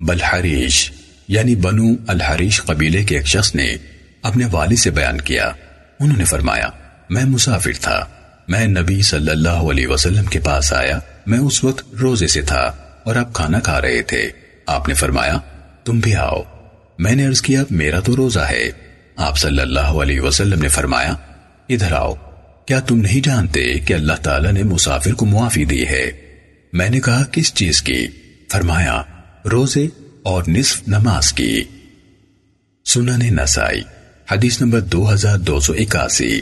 بلحریش یعنی بنو الحریش قبیلے کے ایک شخص نے اپنے والد سے بیان کیا۔ انہوں نے فرمایا، میں مسافر تھا۔ میں نبی صلی اللہ علیہ وسلم کے پاس آیا۔ میں اس وقت روزے سے تھا اور آپ کھانا کھا رہے تھے۔ آپ نے فرمایا، تم بھی آؤ۔ میں نے عرض کیا، میرا تو روزہ ہے۔ آپ صلی اللہ علیہ وسلم نے فرمایا، ادھر آؤ۔ کیا تم نہیں جانتے کہ اللہ تعالیٰ نے مسافر کو معافی دی ہے؟ میں نے کہا، کس چیز کی؟ فرمایا روزے اور نصف نماز کی۔ سنن نسائی حدیث نمبر دو ہزار دو سو اکاسی۔